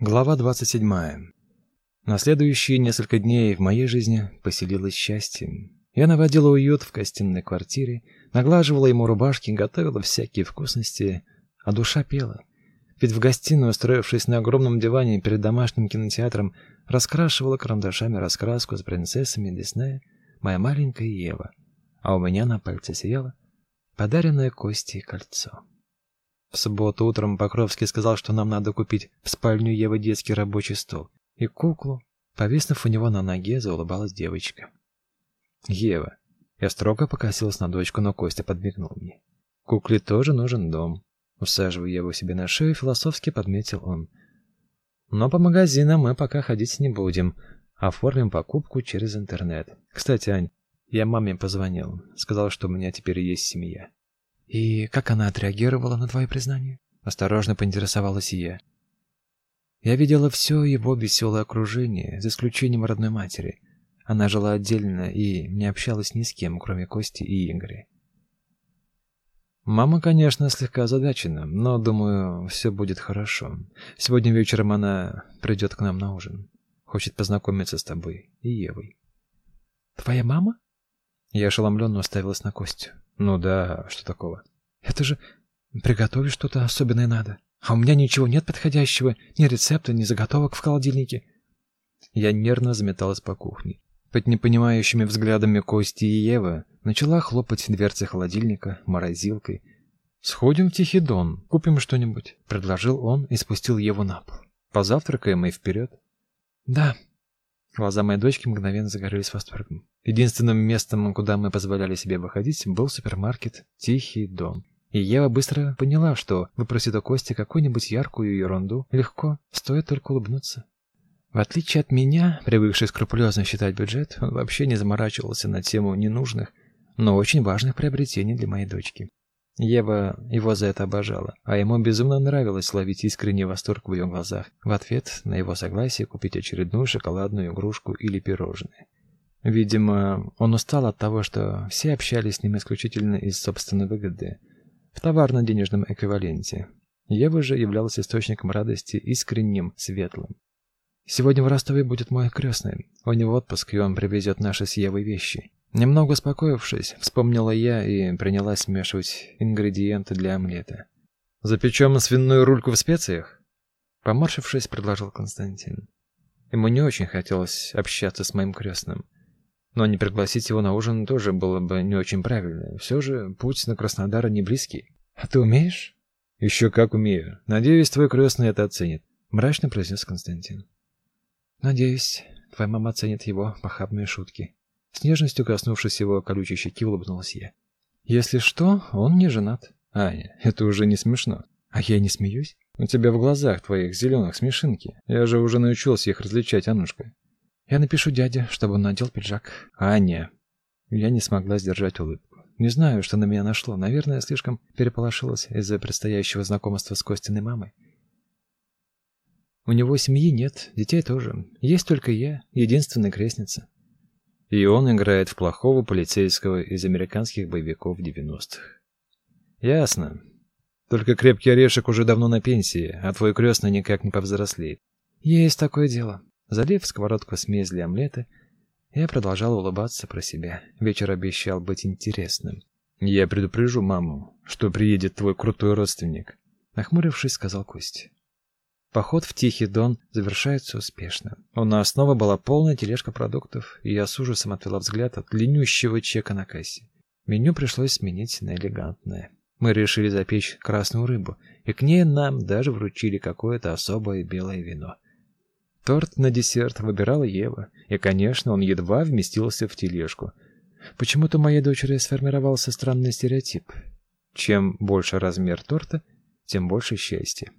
Глава 27. На следующие несколько дней в моей жизни поселилось счастье. Я наводила уют в гостиной квартире, наглаживала ему рубашки, готовила всякие вкусности, а душа пела. Ведь в гостиной, устроившись на огромном диване перед домашним кинотеатром, раскрашивала карандашами раскраску с принцессами Диснея моя маленькая Ева, а у меня на пальце сияло подаренное Костей кольцо. В субботу утром Покровский сказал, что нам надо купить в спальню Евы детский рабочий стол и куклу. Повиснув у него на ноге, заулыбалась девочка. «Ева». Я строго покосилась на дочку, но Костя подмигнул мне. «Кукле тоже нужен дом». Усаживая Еву себе на шею, философски подметил он. «Но по магазинам мы пока ходить не будем. Оформим покупку через интернет. Кстати, Ань, я маме позвонил. Сказал, что у меня теперь есть семья. «И как она отреагировала на твое признание?» Осторожно поинтересовалась я. Я видела все его веселое окружение, за исключением родной матери. Она жила отдельно и не общалась ни с кем, кроме Кости и Игоря. Мама, конечно, слегка озадачена, но, думаю, все будет хорошо. Сегодня вечером она придет к нам на ужин. Хочет познакомиться с тобой и Евой. «Твоя мама?» Я ошеломленно уставилась на Костю. Ну да, что такого? Это же приготовить что-то особенное надо. А у меня ничего нет подходящего, ни рецепта, ни заготовок в холодильнике. Я нервно заметалась по кухне. Под непонимающими взглядами Кости и Ева начала хлопать дверцы холодильника морозилкой. «Сходим в Тихий Дон, купим что-нибудь», — предложил он и спустил Еву на пол. «Позавтракаем и вперед». «Да». Глаза моей дочки мгновенно загорелись восторгом. Единственным местом, куда мы позволяли себе выходить, был супермаркет «Тихий дом». И Ева быстро поняла, что выпросит у Кости какую-нибудь яркую ерунду легко, стоит только улыбнуться. В отличие от меня, привыкший скрупулезно считать бюджет, он вообще не заморачивался на тему ненужных, но очень важных приобретений для моей дочки. Ева его за это обожала, а ему безумно нравилось ловить искренний восторг в ее глазах в ответ на его согласие купить очередную шоколадную игрушку или пирожное. Видимо, он устал от того, что все общались с ним исключительно из собственной выгоды, в товарно-денежном эквиваленте. Ева же являлась источником радости искренним, светлым. Сегодня в Ростове будет мой крестный. У него отпуск, и он привезет наши с Евой вещи. Немного успокоившись, вспомнила я и принялась смешивать ингредиенты для омлета. «Запечем свиную рульку в специях?» Поморщившись, предложил Константин. Ему не очень хотелось общаться с моим крестным. Но не пригласить его на ужин тоже было бы не очень правильно. Все же путь на Краснодар не близкий. А ты умеешь? Еще как умею. Надеюсь, твой крестный это оценит. Мрачно произнес Константин. Надеюсь, твоя мама оценит его похабные шутки. С нежностью коснувшись его колючей щеки, улыбнулась я. Если что, он не женат. Аня, это уже не смешно. А я не смеюсь. У тебя в глазах твоих зеленых смешинки. Я же уже научился их различать, Анушка. Я напишу дяде, чтобы он надел пиджак. Аня. Я не смогла сдержать улыбку. Не знаю, что на меня нашло. Наверное, слишком переполошилась из-за предстоящего знакомства с Костиной мамой. У него семьи нет, детей тоже. Есть только я, единственная крестница. И он играет в плохого полицейского из американских боевиков 90-х. Ясно. Только крепкий орешек уже давно на пенсии, а твой крестный никак не повзрослеет. Есть такое дело. Залив сковородку смесь для омлета, я продолжал улыбаться про себя. Вечер обещал быть интересным. «Я предупрежу маму, что приедет твой крутой родственник», — нахмурившись, сказал Костя. Поход в Тихий Дон завершается успешно. У нас снова была полная тележка продуктов, и я с ужасом отвела взгляд от длиннющего чека на кассе. Меню пришлось сменить на элегантное. Мы решили запечь красную рыбу, и к ней нам даже вручили какое-то особое белое вино — Торт на десерт выбирала Ева, и, конечно, он едва вместился в тележку. Почему-то моей дочери сформировался странный стереотип. Чем больше размер торта, тем больше счастья.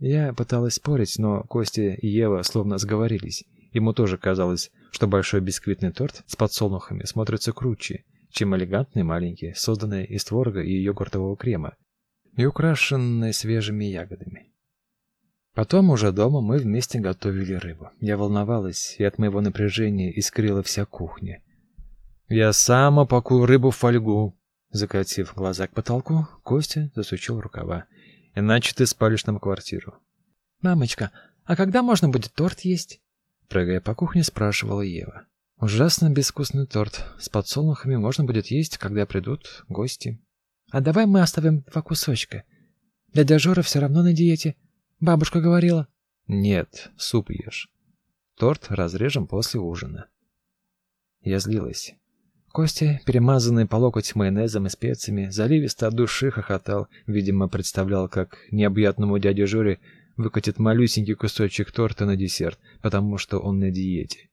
Я пыталась спорить, но Костя и Ева словно сговорились. Ему тоже казалось, что большой бисквитный торт с подсолнухами смотрится круче, чем элегантный маленький, созданный из творога и йогуртового крема и украшенный свежими ягодами. Потом уже дома мы вместе готовили рыбу. Я волновалась, и от моего напряжения искрила вся кухня. «Я сам опакую рыбу в фольгу», — закатив глаза к потолку, Костя засучил рукава. «Иначе ты спалишь нам квартиру». «Мамочка, «А когда можно будет торт есть?» Прыгая по кухне, спрашивала Ева. «Ужасно безвкусный торт. С подсолнухами можно будет есть, когда придут гости». «А давай мы оставим два кусочка. Дядя Жора все равно на диете. Бабушка говорила». «Нет, суп ешь. Торт разрежем после ужина». Я злилась. Костя, перемазанный по локоть майонезом и специями, заливисто от души хохотал, видимо, представлял, как необъятному дяде Жоре выкатит малюсенький кусочек торта на десерт, потому что он на диете.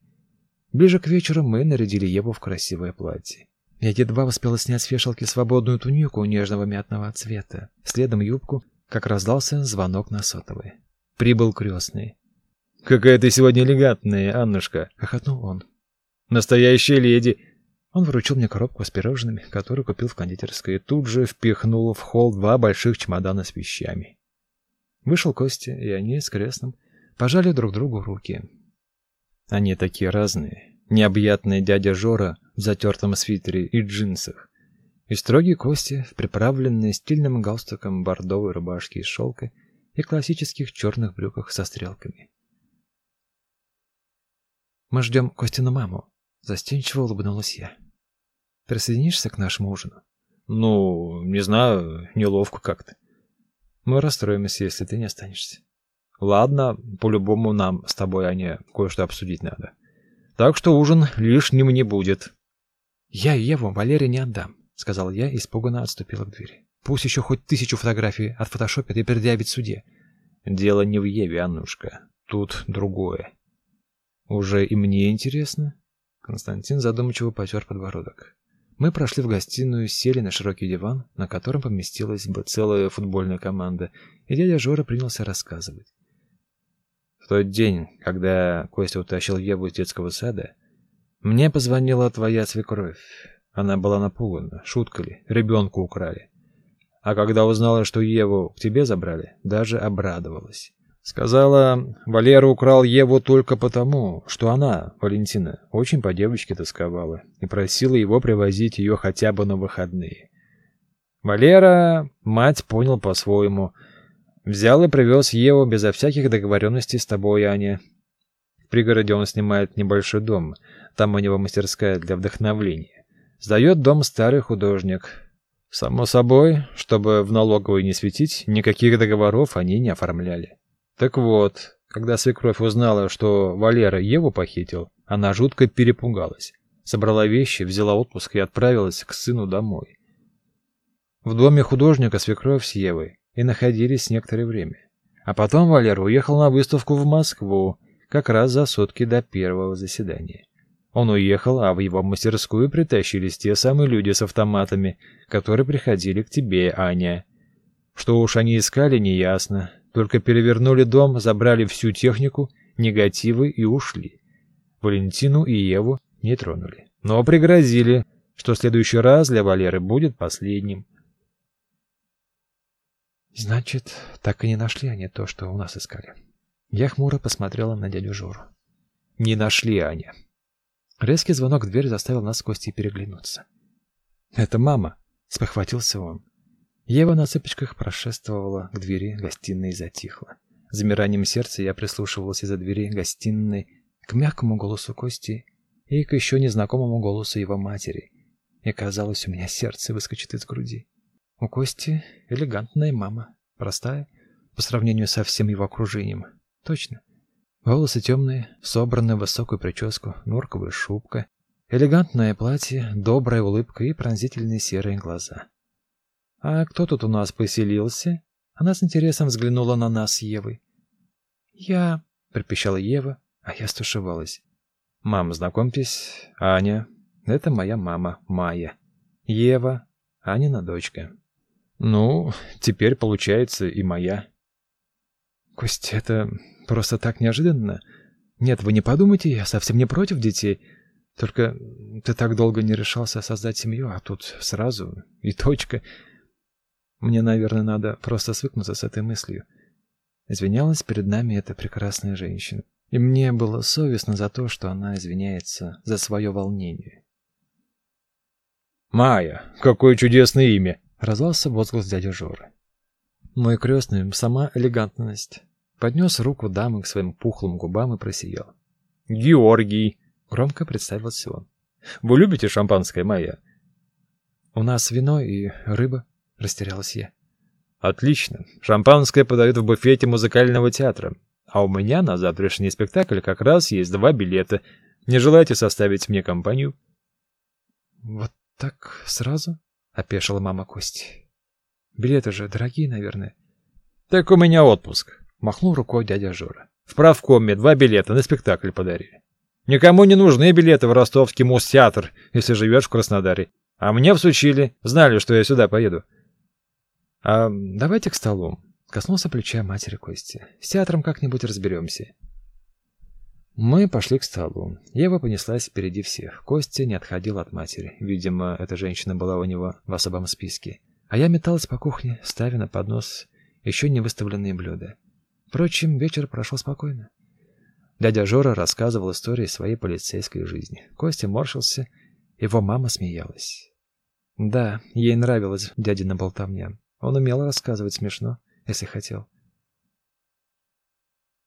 Ближе к вечеру мы нарядили Еву в красивое платье. Я едва успела снять с вешалки свободную тунику нежного мятного цвета, следом юбку, как раздался звонок на сотовый. Прибыл крестный. «Какая ты сегодня элегантная, Аннушка!» — хохотнул он. «Настоящая леди!» Он вручил мне коробку с пирожными, которую купил в кондитерской, и тут же впихнул в холл два больших чемодана с вещами. Вышел Костя, и они с крестным пожали друг другу руки. Они такие разные. Необъятный дядя Жора в затертом свитере и джинсах, и строгий Костя в приправленной стильным галстуком бордовой рубашке из шелка и классических черных брюках со стрелками. «Мы ждем Костину маму», — застенчиво улыбнулась я. «Присоединишься к нашему ужину?» «Ну, не знаю, неловко как-то». Мы расстроимся, если ты не останешься. Ладно, по-любому нам с тобой, Аня, кое-что обсудить надо. Так что ужин лишним не будет. Я Еву Валере не отдам, сказал я и испуганно отступила к двери. Пусть еще хоть тысячу фотографий отфотошопят и предъявит суде. Дело не в Еве, Аннушка. Тут другое. Уже и мне интересно. Константин задумчиво потер подбородок. Мы прошли в гостиную, сели на широкий диван, на котором поместилась бы целая футбольная команда, и дядя Жора принялся рассказывать. В тот день, когда Костя утащил Еву из детского сада, мне позвонила твоя свекровь. Она была напугана, шутка ли, ребенка украли. А когда узнала, что Еву к тебе забрали, даже обрадовалась. Сказала, Валера украл Еву только потому, что она, Валентина, очень по девочке тосковала и просила его привозить ее хотя бы на выходные. Валера, мать понял по-своему, взял и привез Еву безо всяких договоренностей с тобой, Аня. В пригороде он снимает небольшой дом, там у него мастерская для вдохновления. Сдает дом старый художник. Само собой, чтобы в налоговой не светить, никаких договоров они не оформляли. Так вот, когда свекровь узнала, что Валера Еву похитил, она жутко перепугалась. Собрала вещи, взяла отпуск и отправилась к сыну домой. В доме художника свекровь с Евой и находились некоторое время. А потом Валера уехал на выставку в Москву, как раз за сутки до первого заседания. Он уехал, а в его мастерскую притащились те самые люди с автоматами, которые приходили к тебе, Аня. Что уж они искали, неясно, только перевернули дом, забрали всю технику, негативы и ушли. Валентину и Еву не тронули. Но пригрозили, что следующий раз для Валеры будет последним. Значит, так и не нашли они то, что у нас искали. Я хмуро посмотрела на дядю Жору. Не нашли, Аня. Резкий звонок в дверь заставил нас с Костей переглянуться. «Это мама!» — спохватился он. Ева на цыпочках прошествовала к двери гостиной и затихла. Замиранием сердца я прислушивался из-за двери гостиной к мягкому голосу Кости и к еще незнакомому голосу его матери. И казалось, у меня сердце выскочит из груди. У Кости элегантная мама, простая по сравнению со всем его окружением. Точно. Волосы темные, собранные в высокую прическу, норковая шубка, элегантное платье, добрая улыбка и пронзительные серые глаза. «А кто тут у нас поселился?» Она с интересом взглянула на нас Евой. «Я...» — пропищала Ева, а я стушевалась. «Мам, знакомьтесь, Аня. Это моя мама, Майя. Ева, Анина дочка. Ну, теперь получается и моя». «Костя, это просто так неожиданно. Нет, вы не подумайте, я совсем не против детей. Только ты так долго не решался создать семью, а тут сразу и точка. Мне, наверное, надо просто свыкнуться с этой мыслью. Извинялась перед нами эта прекрасная женщина. И мне было совестно за то, что она извиняется за свое волнение. «Майя, какое чудесное имя!» — раздался возглас дяди Жоры. «Мой крестный — сама элегантность. поднес руку дамы к своим пухлым губам и просиял. «Георгий!» — громко представился он. «Вы любите шампанское, Майя?» «У нас вино и рыба», — растерялась я. «Отлично. Шампанское подают в буфете музыкального театра. А у меня на завтрашний спектакль как раз есть два билета. Не желаете составить мне компанию?» «Вот так сразу?» — опешила мама Кости. «Билеты же дорогие, наверное». «Так у меня отпуск», — махнул рукой дядя Жора. «В правкоме два билета на спектакль подарили. Никому не нужны билеты в ростовский муз-театр, если живешь в Краснодаре. А мне всучили, знали, что я сюда поеду». «А давайте к столу», — коснулся плеча матери Кости. «С театром как-нибудь разберемся». Мы пошли к столу. Ева понеслась впереди всех. Костя не отходил от матери. Видимо, эта женщина была у него в особом списке. А я металась по кухне, ставя на поднос еще не выставленные блюда. Впрочем, вечер прошел спокойно. Дядя Жора рассказывал истории своей полицейской жизни. Костя морщился, его мама смеялась. Да, ей нравилась дядина болтовня. Он умел рассказывать смешно, если хотел.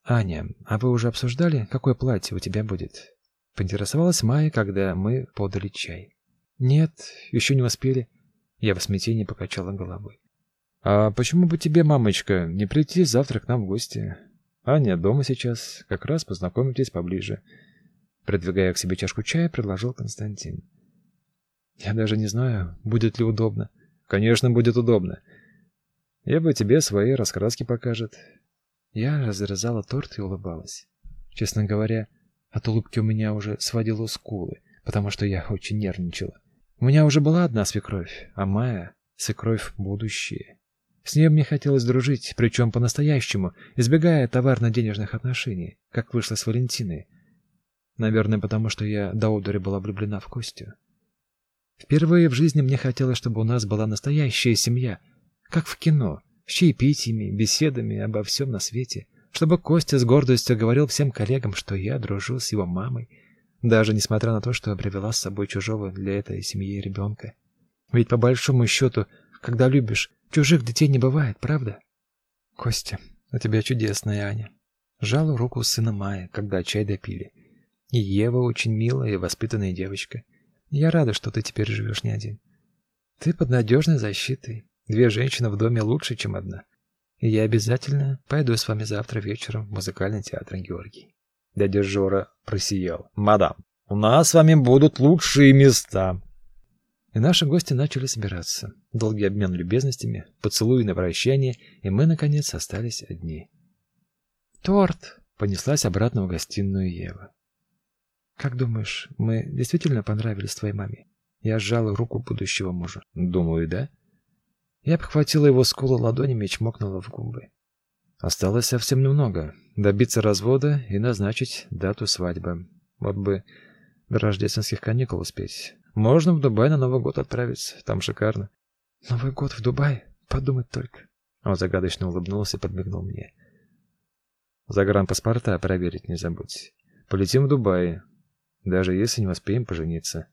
«Аня, а вы уже обсуждали, какое платье у тебя будет?» Поинтересовалась Майя, когда мы подали чай. «Нет, еще не успели». Я в смятении покачала головой. «А почему бы тебе, мамочка, не прийти завтра к нам в гости? Аня дома сейчас, как раз познакомитесь поближе». Придвигая к себе чашку чая, предложил Константин. «Я даже не знаю, будет ли удобно». «Конечно, будет удобно. Я бы тебе свои раскраски покажет. Я разрезала торт и улыбалась. Честно говоря, от улыбки у меня уже сводило скулы, потому что я очень нервничала. У меня уже была одна свекровь, а Майя — свекровь будущее. С ней мне хотелось дружить, причем по-настоящему, избегая товарно-денежных отношений, как вышло с Валентиной. Наверное, потому что я до одури была влюблена в Костю. Впервые в жизни мне хотелось, чтобы у нас была настоящая семья, как в кино — с чаепитиями, беседами обо всем на свете, чтобы Костя с гордостью говорил всем коллегам, что я дружу с его мамой, даже несмотря на то, что привела с собой чужого для этой семьи ребенка. Ведь по большому счету, когда любишь, чужих детей не бывает, правда? Костя, у тебя чудесная Аня. Жала руку сына Майя, когда чай допили. И Ева очень милая и воспитанная девочка. Я рада, что ты теперь живешь не один. Ты под надежной защитой. Две женщины в доме лучше, чем одна. И я обязательно пойду с вами завтра вечером в музыкальный театр Георгий. Дядя Жора просиял. «Мадам, у нас с вами будут лучшие места!» И наши гости начали собираться. Долгий обмен любезностями, поцелуи на прощание, и мы, наконец, остались одни. «Торт!» — понеслась обратно в гостиную Ева. «Как думаешь, мы действительно понравились твоей маме?» Я сжала руку будущего мужа. «Думаю, да?» Я обхватила его скулу ладонями и чмокнула в губы. Осталось совсем немного. Добиться развода и назначить дату свадьбы. Вот бы до рождественских каникул успеть. Можно в Дубай на Новый год отправиться. Там шикарно. Новый год в Дубае? Подумать только. Он загадочно улыбнулся и подмигнул мне. Загранпаспорта проверить не забудь. Полетим в Дубай, даже если не успеем пожениться.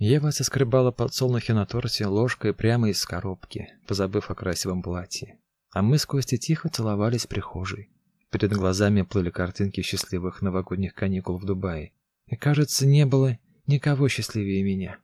Ева соскребала подсолнухи на торте ложкой прямо из коробки, позабыв о красивом платье. А мы с Костей тихо целовались в прихожей. Перед глазами плыли картинки счастливых новогодних каникул в Дубае. И, кажется, не было никого счастливее меня.